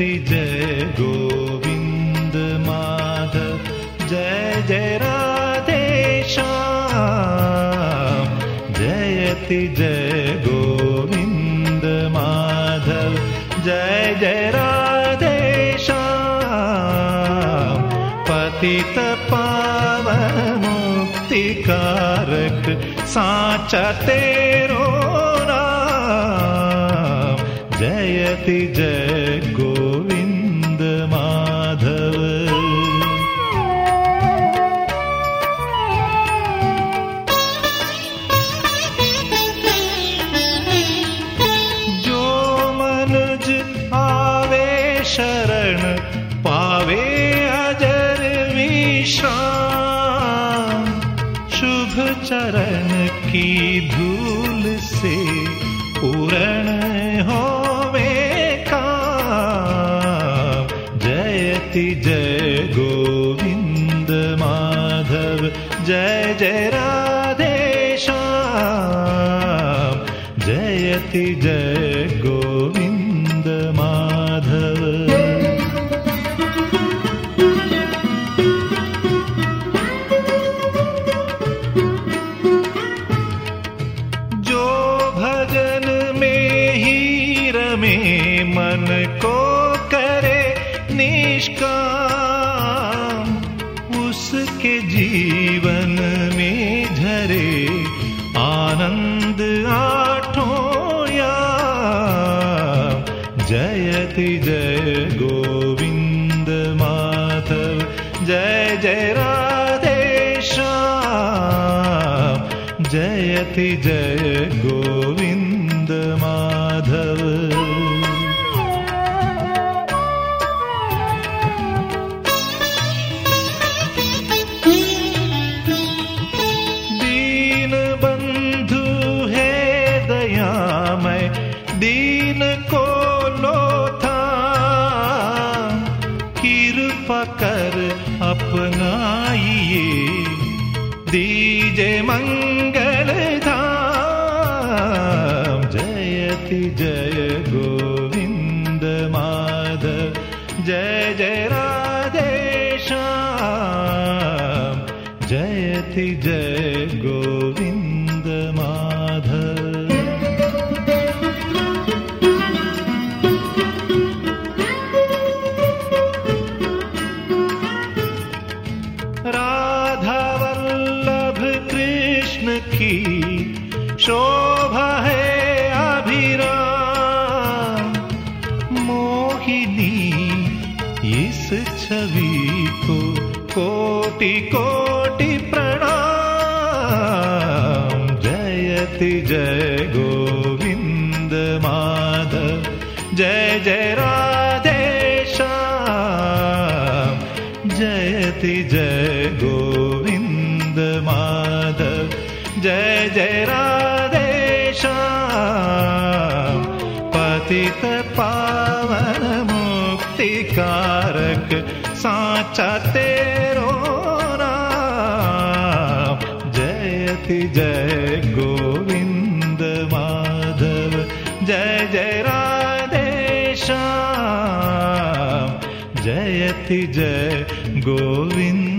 जय गोविन्द माधव जय जय राधेशाम जयति जय गोविन्द माधव जय जय जराधेशा पति तावमुक्तिकार सा जयति जय विश्राम शुभ चरण की धूल से पूर्ण होवे काम जयति जय गोविन्द माधव जय जय राधे श्याम जयति जय मन को करे निष्काम, उसके जीवन में झरे आनंद आठों जयति जय गोविंद माधव, जय जय राधे श्याम। जयति जय गोविंद माधव। कर अपनाइए। दीजे मंगल धाम जयति जय गोविंद माधव। जय जय राधे श्याम। जयति जय की शोभा है अभिराम मोहिनी, इस छवि को कोटि कोटि प्रणाम। जयति जय गोविंद माधव। जय जय राधे श्याम। जयति जय गोविंद माधव। जय जय राधे श्याम। पतित पावन मुक्तिकारक साचा तेरो नाम जयति जय गोविंद माधव, जय जय राधे श्याम। जयति जय माधव